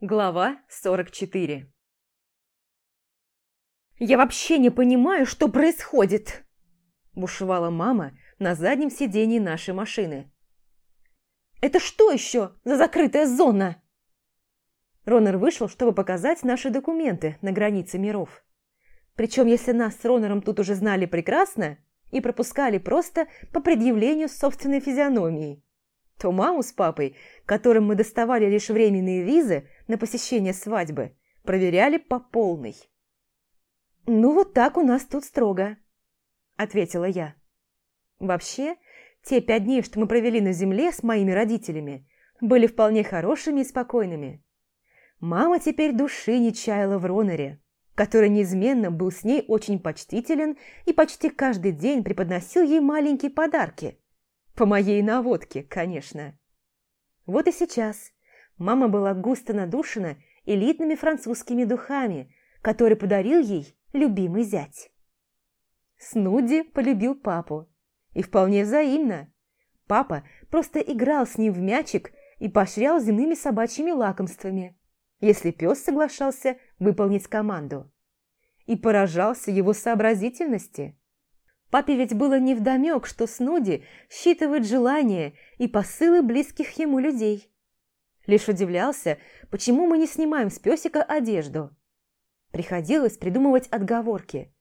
Глава 44 «Я вообще не понимаю, что происходит!» Бушевала мама на заднем сидении нашей машины. «Это что еще за закрытая зона?» Ронер вышел, чтобы показать наши документы на границе миров. Причем, если нас с Ронером тут уже знали прекрасно и пропускали просто по предъявлению собственной физиономии то маму с папой, которым мы доставали лишь временные визы на посещение свадьбы, проверяли по полной. «Ну, вот так у нас тут строго», – ответила я. «Вообще, те пять дней, что мы провели на земле с моими родителями, были вполне хорошими и спокойными. Мама теперь души не чаяла в Роноре, который неизменно был с ней очень почтителен и почти каждый день преподносил ей маленькие подарки – по моей наводке, конечно. Вот и сейчас мама была густо надушена элитными французскими духами, которые подарил ей любимый зять. Снуди полюбил папу. И вполне взаимно. Папа просто играл с ним в мячик и поощрял земными собачьими лакомствами, если пес соглашался выполнить команду. И поражался его сообразительности. Папе ведь было не невдомек, что Снуди считывает желания и посылы близких ему людей. Лишь удивлялся, почему мы не снимаем с песика одежду. Приходилось придумывать отговорки.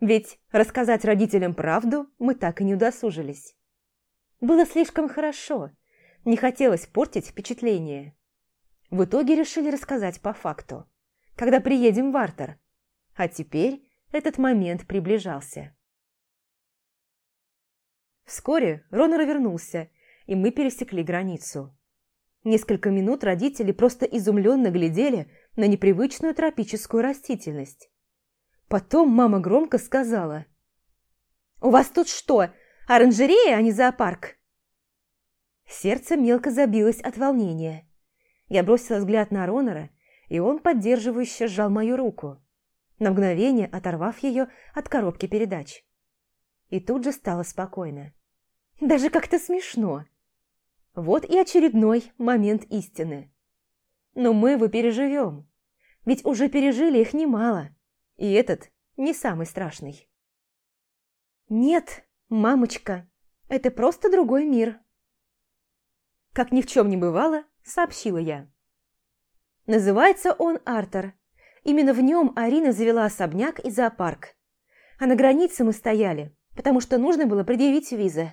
Ведь рассказать родителям правду мы так и не удосужились. Было слишком хорошо, не хотелось портить впечатление. В итоге решили рассказать по факту, когда приедем в Артер. А теперь этот момент приближался. Вскоре Рона вернулся, и мы пересекли границу. Несколько минут родители просто изумленно глядели на непривычную тропическую растительность. Потом мама громко сказала. «У вас тут что, оранжерея, а не зоопарк?» Сердце мелко забилось от волнения. Я бросила взгляд на Ронора, и он поддерживающе сжал мою руку, на мгновение оторвав ее от коробки передач. И тут же стало спокойно. Даже как-то смешно. Вот и очередной момент истины. Но мы его переживем. Ведь уже пережили их немало. И этот не самый страшный. Нет, мамочка, это просто другой мир. Как ни в чем не бывало, сообщила я. Называется он Артер. Именно в нем Арина завела особняк и зоопарк. А на границе мы стояли, потому что нужно было предъявить визы.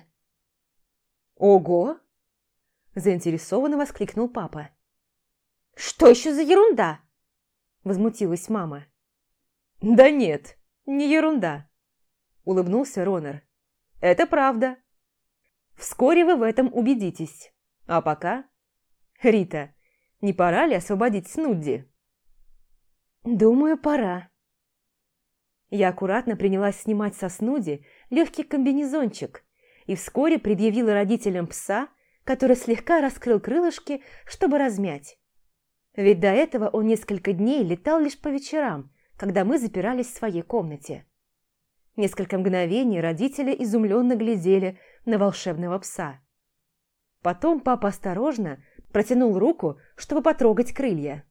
«Ого!» – заинтересованно воскликнул папа. «Что еще за ерунда?» – возмутилась мама. «Да нет, не ерунда», – улыбнулся Ронер. «Это правда. Вскоре вы в этом убедитесь. А пока...» «Рита, не пора ли освободить Снудди?» «Думаю, пора». Я аккуратно принялась снимать со Снуди легкий комбинезончик, и вскоре предъявила родителям пса, который слегка раскрыл крылышки, чтобы размять. Ведь до этого он несколько дней летал лишь по вечерам, когда мы запирались в своей комнате. Несколько мгновений родители изумленно глядели на волшебного пса. Потом папа осторожно протянул руку, чтобы потрогать крылья.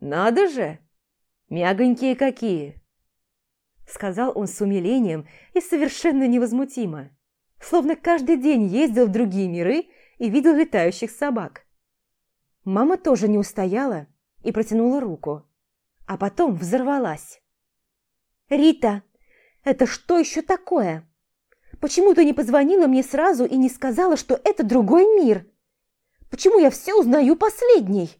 «Надо же! Мягонькие какие!» Сказал он с умилением и совершенно невозмутимо словно каждый день ездил в другие миры и видел летающих собак. Мама тоже не устояла и протянула руку, а потом взорвалась. «Рита, это что еще такое? Почему ты не позвонила мне сразу и не сказала, что это другой мир? Почему я все узнаю последней?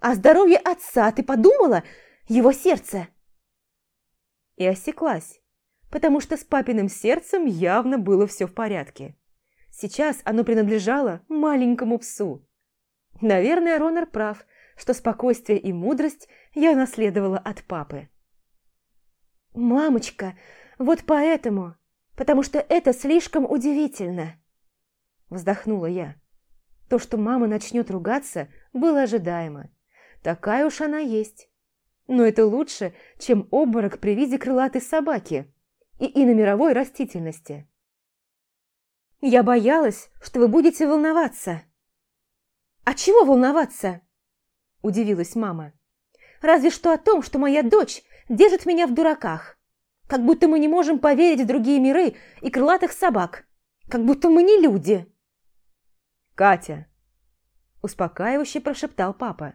О здоровье отца ты подумала? Его сердце!» И осеклась потому что с папиным сердцем явно было все в порядке. Сейчас оно принадлежало маленькому псу. Наверное, Ронар прав, что спокойствие и мудрость я наследовала от папы. «Мамочка, вот поэтому, потому что это слишком удивительно!» Вздохнула я. То, что мама начнет ругаться, было ожидаемо. Такая уж она есть. Но это лучше, чем обморок при виде крылатой собаки, и и на мировой растительности. Я боялась, что вы будете волноваться. «А чего волноваться?» – удивилась мама. «Разве что о том, что моя дочь держит меня в дураках. Как будто мы не можем поверить в другие миры и крылатых собак. Как будто мы не люди». «Катя!» – успокаивающе прошептал папа.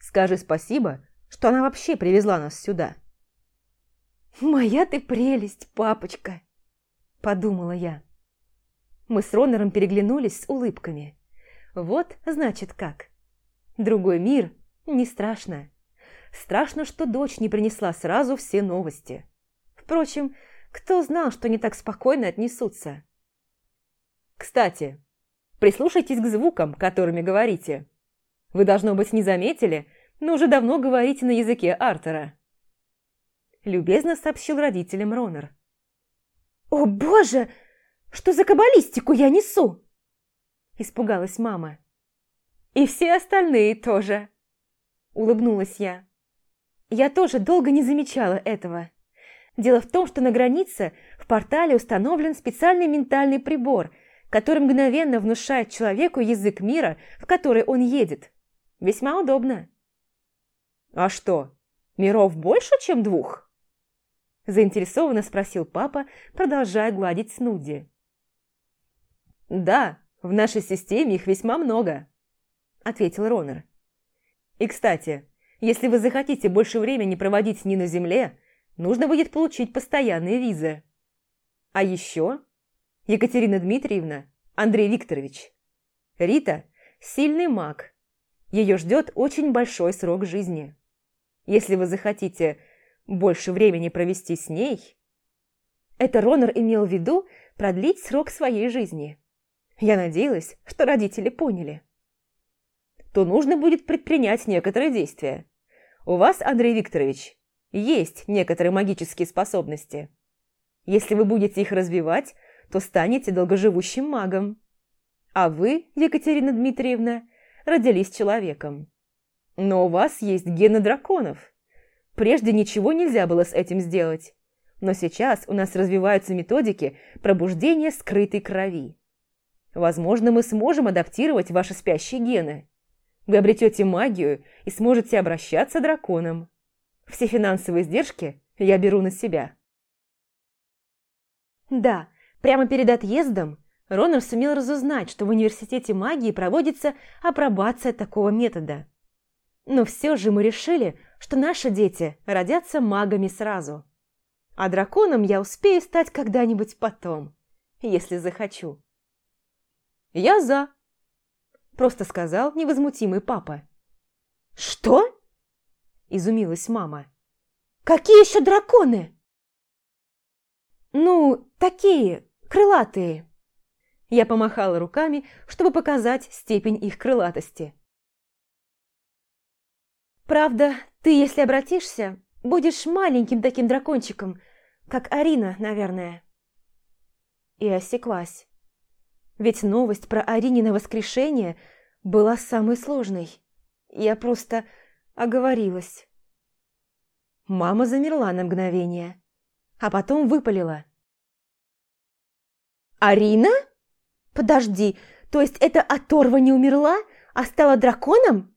«Скажи спасибо, что она вообще привезла нас сюда». «Моя ты прелесть, папочка!» – подумала я. Мы с Ронором переглянулись с улыбками. Вот, значит, как. Другой мир не страшно. Страшно, что дочь не принесла сразу все новости. Впрочем, кто знал, что они так спокойно отнесутся? Кстати, прислушайтесь к звукам, которыми говорите. Вы, должно быть, не заметили, но уже давно говорите на языке Артера любезно сообщил родителям Ронер. «О боже, что за каббалистику я несу?» Испугалась мама. «И все остальные тоже», – улыбнулась я. Я тоже долго не замечала этого. Дело в том, что на границе в портале установлен специальный ментальный прибор, который мгновенно внушает человеку язык мира, в который он едет. Весьма удобно. «А что, миров больше, чем двух?» Заинтересованно спросил папа, продолжая гладить Снуди. «Да, в нашей системе их весьма много», – ответил Ронер. «И, кстати, если вы захотите больше времени проводить не на Земле, нужно будет получить постоянные визы. А еще Екатерина Дмитриевна, Андрей Викторович. Рита – сильный маг. Ее ждет очень большой срок жизни. Если вы захотите больше времени провести с ней. Это Ронор имел в виду продлить срок своей жизни. Я надеялась, что родители поняли. То нужно будет предпринять некоторые действия. У вас, Андрей Викторович, есть некоторые магические способности. Если вы будете их развивать, то станете долгоживущим магом. А вы, Екатерина Дмитриевна, родились человеком. Но у вас есть гены драконов – Прежде ничего нельзя было с этим сделать. Но сейчас у нас развиваются методики пробуждения скрытой крови. Возможно, мы сможем адаптировать ваши спящие гены. Вы обретете магию и сможете обращаться драконом. Все финансовые издержки я беру на себя. Да, прямо перед отъездом Ронер сумел разузнать, что в университете магии проводится апробация такого метода. Но все же мы решили, что наши дети родятся магами сразу. А драконом я успею стать когда-нибудь потом, если захочу. «Я за», – просто сказал невозмутимый папа. «Что?» – изумилась мама. «Какие еще драконы?» «Ну, такие, крылатые». Я помахала руками, чтобы показать степень их крылатости. Правда, ты, если обратишься, будешь маленьким таким дракончиком, как Арина, наверное. И осеклась. Ведь новость про Аринино воскрешение была самой сложной. Я просто оговорилась. Мама замерла на мгновение, а потом выпалила. «Арина? Подожди, то есть эта оторва не умерла, а стала драконом?»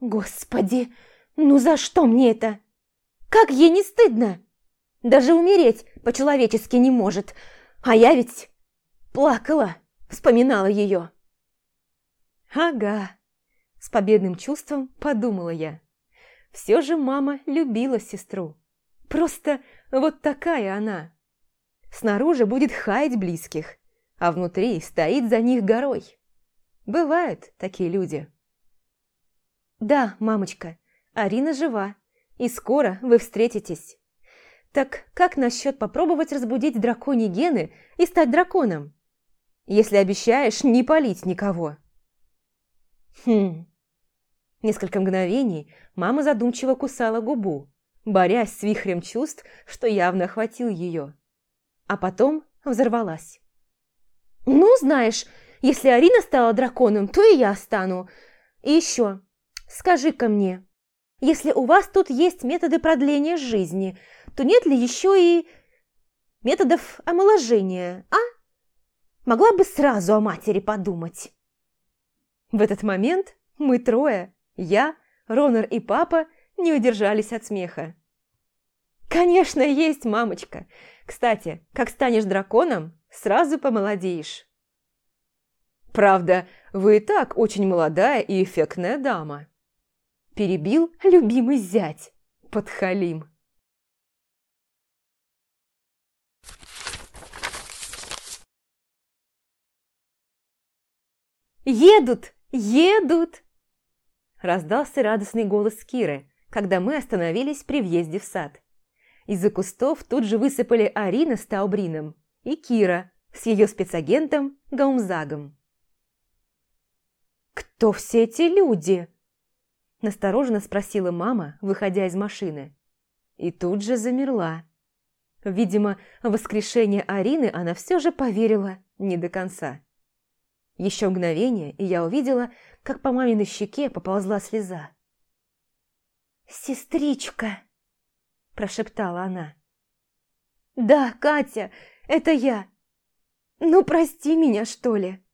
Господи, ну за что мне это? Как ей не стыдно? Даже умереть по-человечески не может. А я ведь плакала, вспоминала ее. Ага, с победным чувством подумала я. Все же мама любила сестру. Просто вот такая она. Снаружи будет хаять близких, а внутри стоит за них горой. Бывают такие люди. «Да, мамочка, Арина жива, и скоро вы встретитесь». «Так как насчет попробовать разбудить драконьи гены и стать драконом? Если обещаешь не палить никого». «Хм...» Несколько мгновений мама задумчиво кусала губу, борясь с вихрем чувств, что явно охватил ее. А потом взорвалась. «Ну, знаешь, если Арина стала драконом, то и я стану. И еще, Скажи-ка мне, если у вас тут есть методы продления жизни, то нет ли еще и методов омоложения, а? Могла бы сразу о матери подумать. В этот момент мы трое, я, Ронар и папа, не удержались от смеха. «Конечно, есть, мамочка. Кстати, как станешь драконом, сразу помолодеешь». «Правда, вы и так очень молодая и эффектная дама», перебил любимый зять, подхалим. «Едут! Едут!» Раздался радостный голос Киры, когда мы остановились при въезде в сад. Из-за кустов тут же высыпали Арина с Таубрином и Кира с ее спецагентом Гаумзагом. «Кто все эти люди?» Настороженно спросила мама, выходя из машины. И тут же замерла. Видимо, воскрешение Арины она все же поверила не до конца. Еще мгновение, и я увидела, как по маминой щеке поползла слеза. «Сестричка!» – прошептала она. «Да, Катя, это я! Ну, прости меня, что ли!»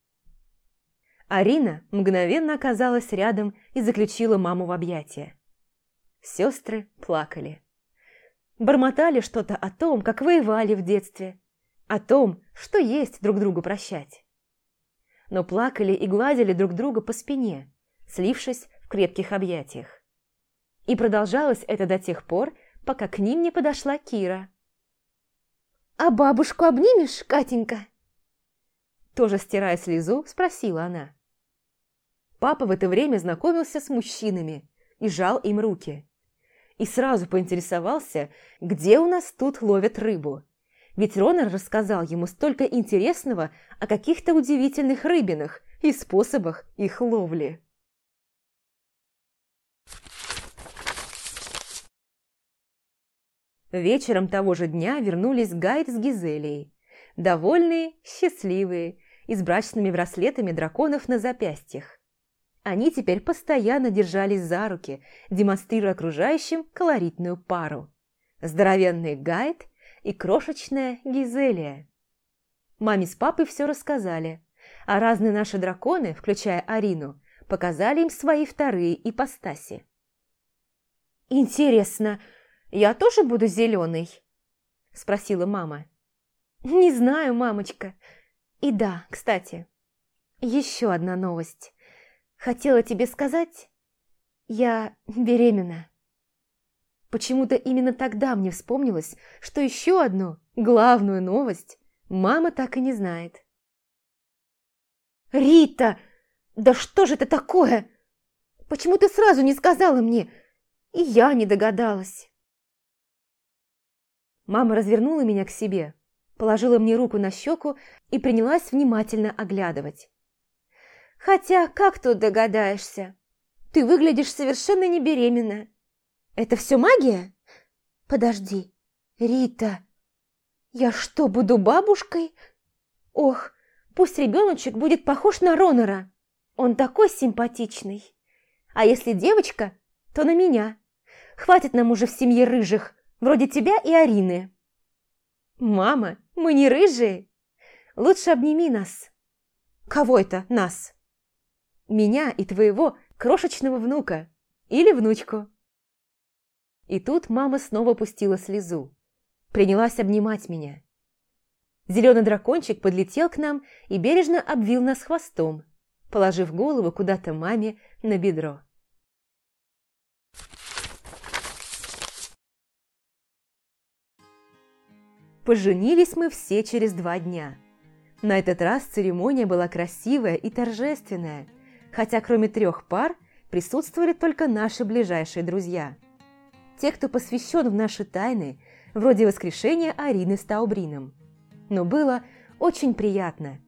Арина мгновенно оказалась рядом и заключила маму в объятия. Сестры плакали. Бормотали что-то о том, как воевали в детстве, о том, что есть друг другу прощать. Но плакали и гладили друг друга по спине, слившись в крепких объятиях. И продолжалось это до тех пор, пока к ним не подошла Кира. «А бабушку обнимешь, Катенька?» Тоже стирая слезу, спросила она. Папа в это время знакомился с мужчинами и жал им руки. И сразу поинтересовался, где у нас тут ловят рыбу. Ведь Ронар рассказал ему столько интересного о каких-то удивительных рыбинах и способах их ловли. Вечером того же дня вернулись Гайд с Гизелией. Довольные, счастливые и с брачными браслетами драконов на запястьях. Они теперь постоянно держались за руки, демонстрируя окружающим колоритную пару. Здоровенный Гайд и крошечная Гизелия. Маме с папой все рассказали, а разные наши драконы, включая Арину, показали им свои вторые ипостаси. «Интересно, я тоже буду зеленой?» – спросила мама. «Не знаю, мамочка. И да, кстати, еще одна новость. Хотела тебе сказать, я беременна. Почему-то именно тогда мне вспомнилось, что еще одну, главную новость мама так и не знает. «Рита, да что же это такое? Почему ты сразу не сказала мне? И я не догадалась». Мама развернула меня к себе, положила мне руку на щеку и принялась внимательно оглядывать. Хотя, как тут догадаешься? Ты выглядишь совершенно не беременна. Это все магия? Подожди, Рита. Я что, буду бабушкой? Ох, пусть ребеночек будет похож на Ронора. Он такой симпатичный. А если девочка, то на меня. Хватит нам уже в семье рыжих, вроде тебя и Арины. Мама, мы не рыжие. Лучше обними нас. Кого это нас? меня и твоего крошечного внука или внучку». И тут мама снова пустила слезу. Принялась обнимать меня. Зеленый дракончик подлетел к нам и бережно обвил нас хвостом, положив голову куда-то маме на бедро. Поженились мы все через два дня. На этот раз церемония была красивая и торжественная – хотя кроме трех пар присутствовали только наши ближайшие друзья. Те, кто посвящен в наши тайны, вроде воскрешения Арины с Таубрином. Но было очень приятно.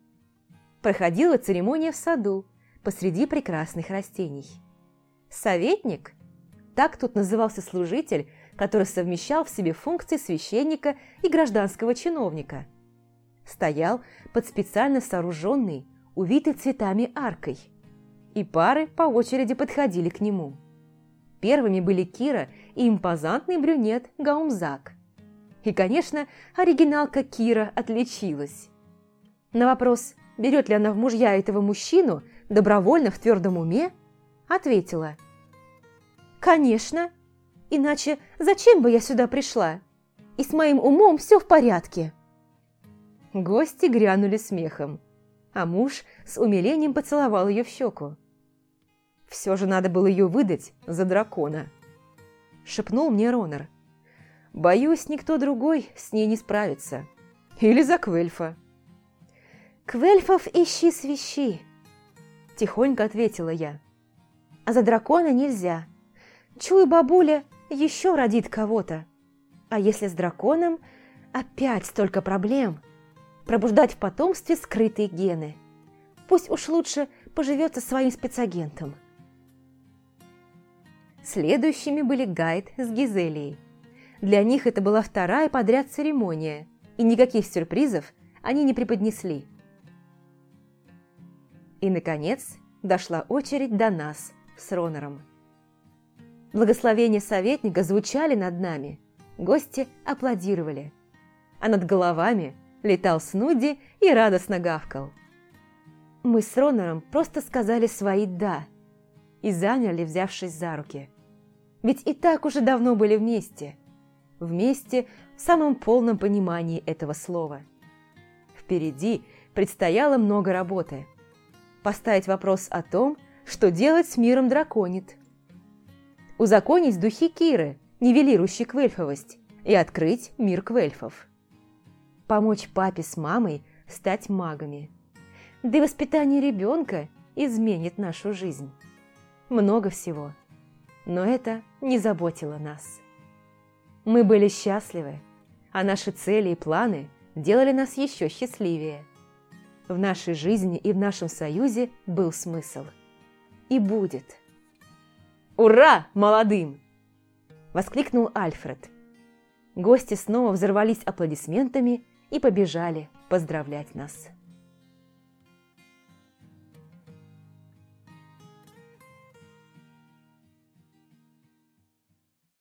Проходила церемония в саду, посреди прекрасных растений. Советник? Так тут назывался служитель, который совмещал в себе функции священника и гражданского чиновника. Стоял под специально сооруженной, увитой цветами аркой – и пары по очереди подходили к нему. Первыми были Кира и импозантный брюнет Гаумзак. И, конечно, оригиналка Кира отличилась. На вопрос, берет ли она в мужья этого мужчину, добровольно в твердом уме, ответила. «Конечно, иначе зачем бы я сюда пришла? И с моим умом все в порядке». Гости грянули смехом, а муж с умилением поцеловал ее в щеку. Все же надо было ее выдать за дракона. Шепнул мне Ронер. Боюсь, никто другой с ней не справится. Или за Квельфа. «Квельфов ищи свищи!» Тихонько ответила я. «А за дракона нельзя. Чую, бабуля еще родит кого-то. А если с драконом, опять столько проблем. Пробуждать в потомстве скрытые гены. Пусть уж лучше поживет со своим спецагентом». Следующими были Гайд с Гизелией. Для них это была вторая подряд церемония, и никаких сюрпризов они не преподнесли. И, наконец, дошла очередь до нас с Ронором. Благословения советника звучали над нами, гости аплодировали. А над головами летал Снуди и радостно гавкал. Мы с Ронором просто сказали свои «да» и заняли, взявшись за руки – ведь и так уже давно были вместе. Вместе в самом полном понимании этого слова. Впереди предстояло много работы. Поставить вопрос о том, что делать с миром драконит. Узаконить духи Киры, нивелирующий квельфовость, и открыть мир квельфов. Помочь папе с мамой стать магами. Да и воспитание ребенка изменит нашу жизнь. Много всего но это не заботило нас. Мы были счастливы, а наши цели и планы делали нас еще счастливее. В нашей жизни и в нашем союзе был смысл. И будет. «Ура, молодым!» – воскликнул Альфред. Гости снова взорвались аплодисментами и побежали поздравлять нас.